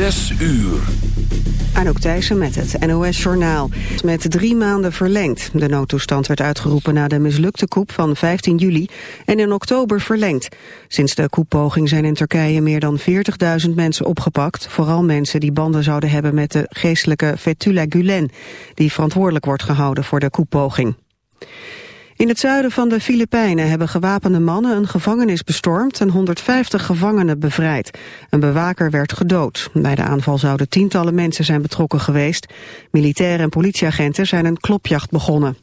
Zes uur. Anouk Thijssen met het NOS-journaal. Met drie maanden verlengd. De noodtoestand werd uitgeroepen na de mislukte coup van 15 juli... en in oktober verlengd. Sinds de couppoging zijn in Turkije meer dan 40.000 mensen opgepakt. Vooral mensen die banden zouden hebben met de geestelijke Fethullah Gulen... die verantwoordelijk wordt gehouden voor de couppoging. In het zuiden van de Filipijnen hebben gewapende mannen een gevangenis bestormd en 150 gevangenen bevrijd. Een bewaker werd gedood. Bij de aanval zouden tientallen mensen zijn betrokken geweest. Militairen en politieagenten zijn een klopjacht begonnen.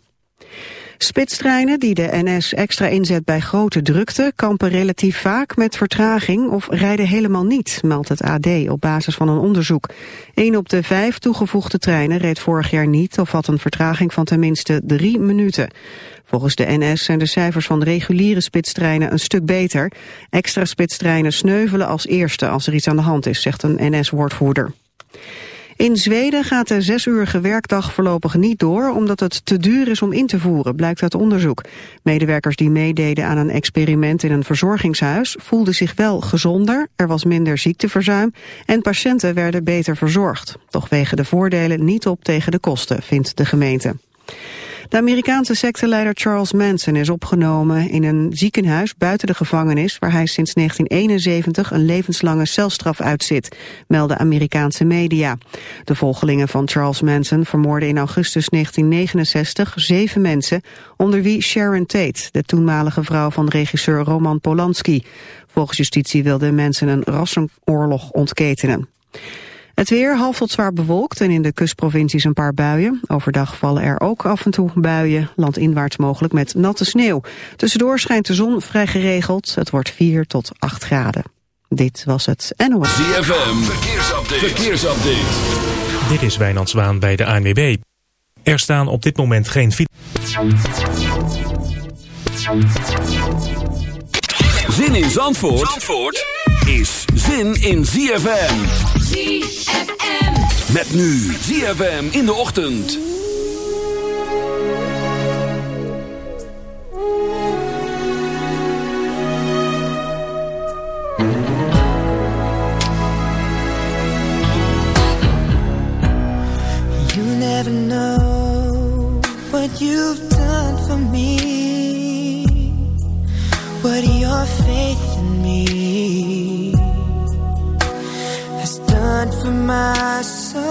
Spitstreinen die de NS extra inzet bij grote drukte kampen relatief vaak met vertraging of rijden helemaal niet, meldt het AD op basis van een onderzoek. Een op de vijf toegevoegde treinen reed vorig jaar niet of had een vertraging van tenminste drie minuten. Volgens de NS zijn de cijfers van reguliere spitstreinen een stuk beter. Extra spitstreinen sneuvelen als eerste als er iets aan de hand is, zegt een NS-woordvoerder. In Zweden gaat de zesuurige werkdag voorlopig niet door... omdat het te duur is om in te voeren, blijkt uit onderzoek. Medewerkers die meededen aan een experiment in een verzorgingshuis... voelden zich wel gezonder, er was minder ziekteverzuim... en patiënten werden beter verzorgd. Toch wegen de voordelen niet op tegen de kosten, vindt de gemeente. De Amerikaanse secteleider Charles Manson is opgenomen in een ziekenhuis buiten de gevangenis waar hij sinds 1971 een levenslange celstraf uitzit, melden Amerikaanse media. De volgelingen van Charles Manson vermoorden in augustus 1969 zeven mensen, onder wie Sharon Tate, de toenmalige vrouw van regisseur Roman Polanski. Volgens justitie wilde Manson een rassenoorlog ontketenen. Het weer half tot zwaar bewolkt en in de kustprovincies een paar buien. Overdag vallen er ook af en toe buien, landinwaarts mogelijk met natte sneeuw. Tussendoor schijnt de zon vrij geregeld. Het wordt 4 tot 8 graden. Dit was het NOS. ZFM, verkeersupdate. verkeersupdate. Dit is Wijnand Zwaan bij de ANWB. Er staan op dit moment geen Zin in Zandvoort? Zandvoort? Is zin in ZFM. ZFM. Met nu ZFM in de ochtend. You never know what you've done for me. What your faith in me has for my soul.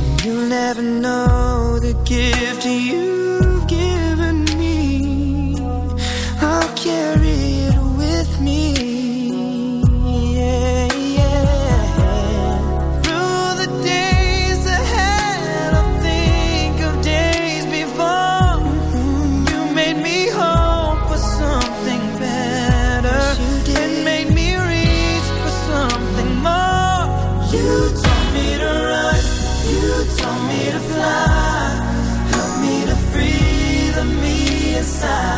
And you'll never know the gift you've inside.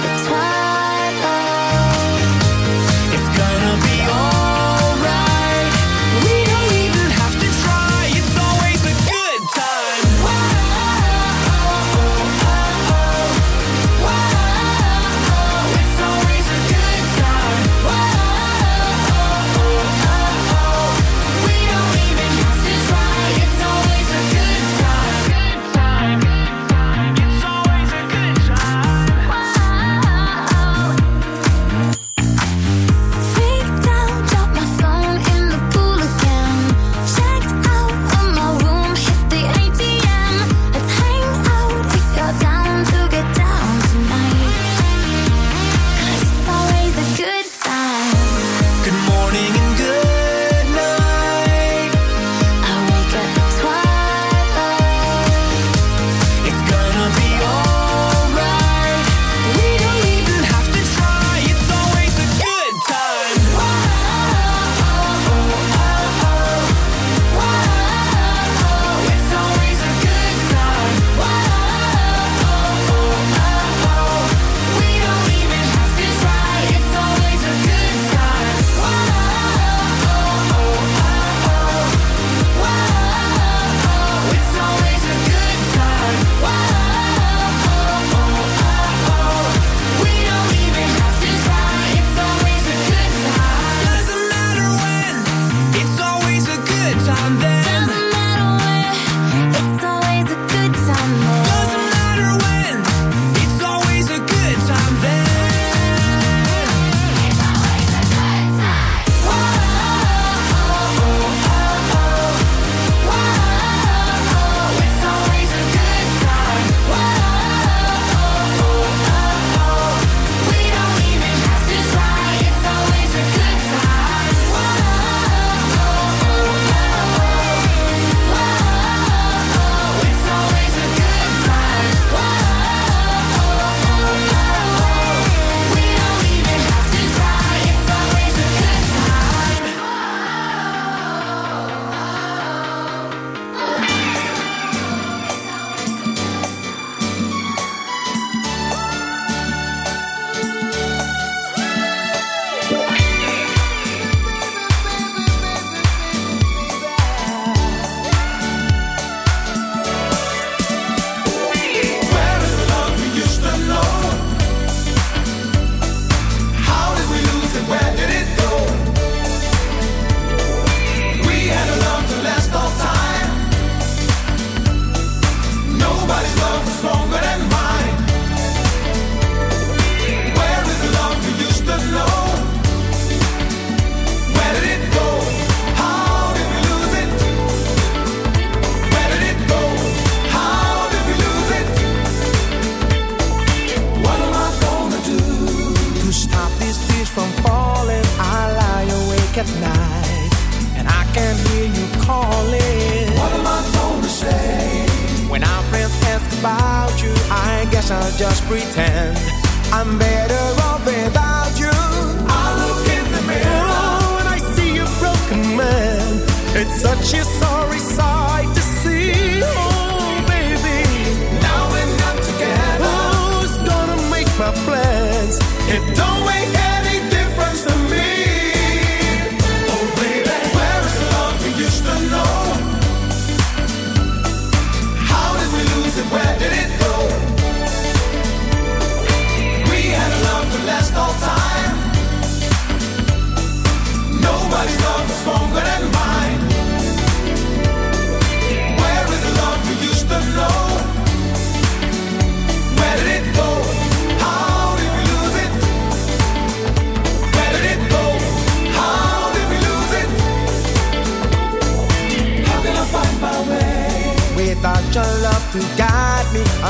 but why. twilight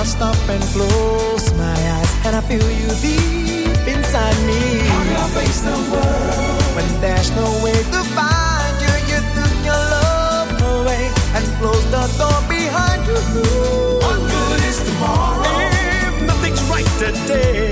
I stop and close my eyes and I feel you deep inside me. How do I face the world when there's no way to find you? You took your love away and closed the door behind you. What good is tomorrow if nothing's right today?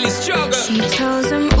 She tells him.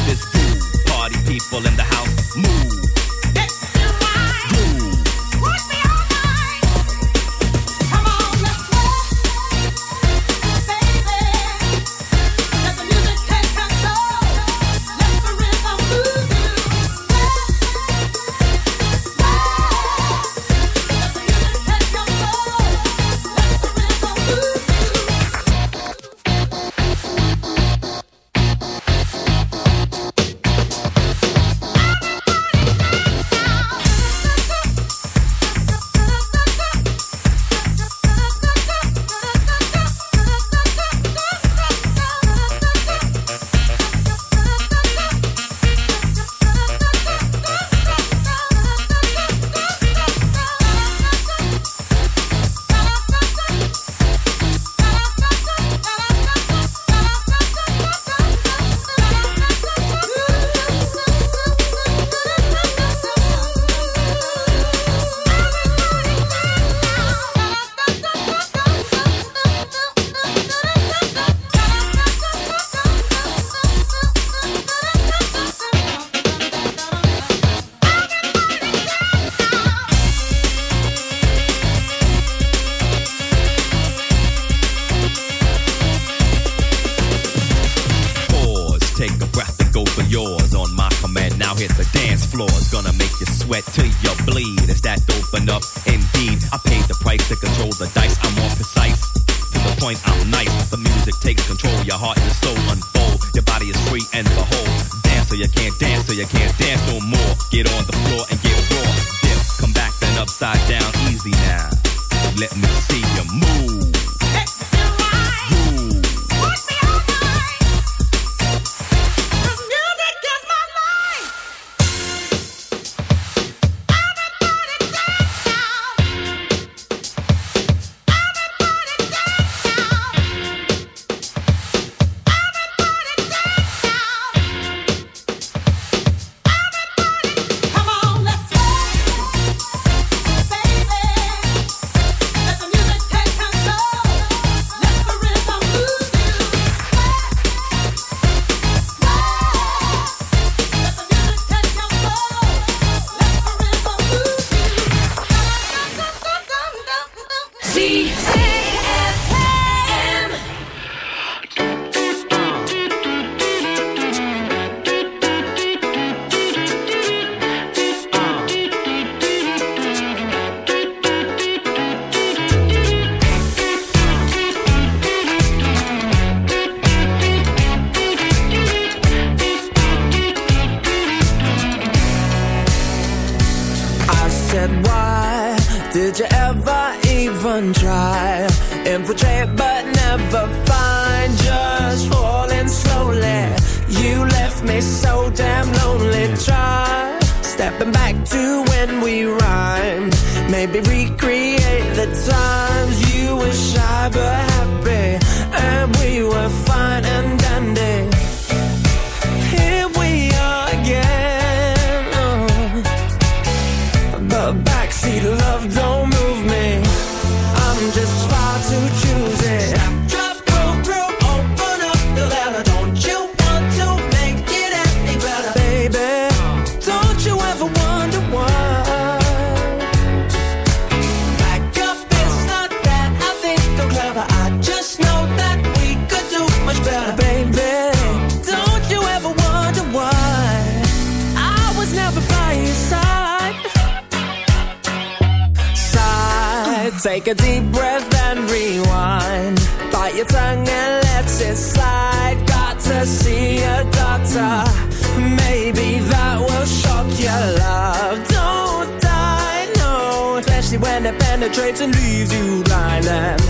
when it penetrates and leaves you blind and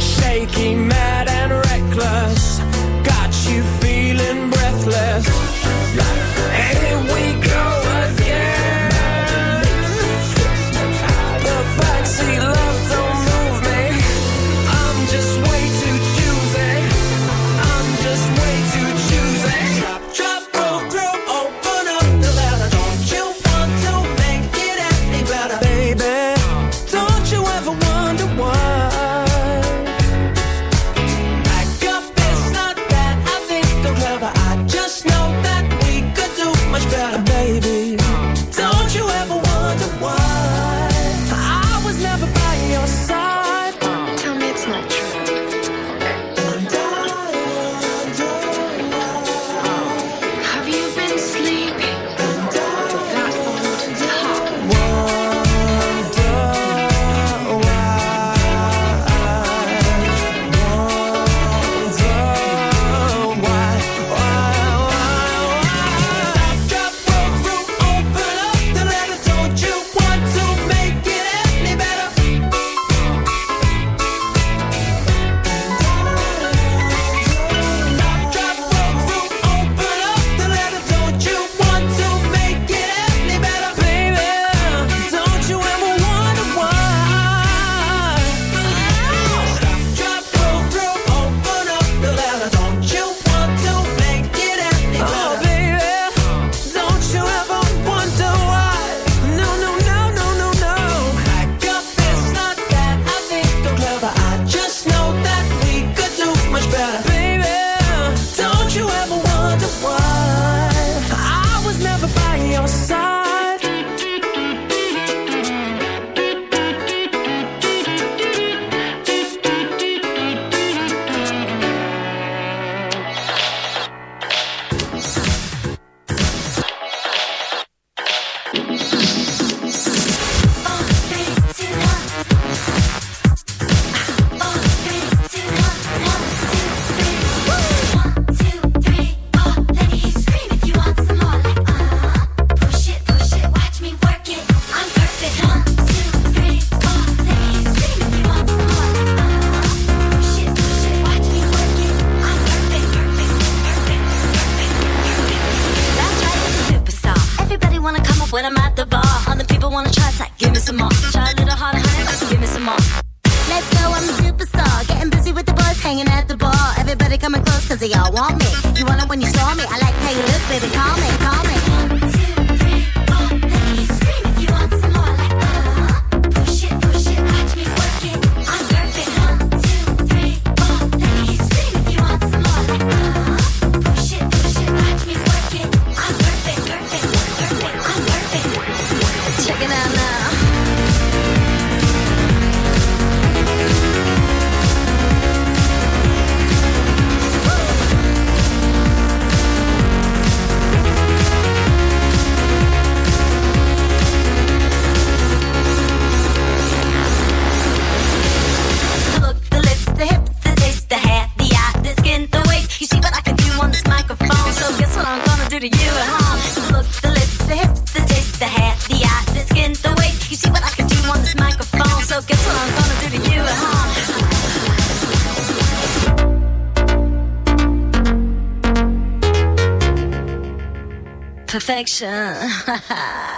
shaky, mad and reckless. Got you feeling breathless. Like, hey, section.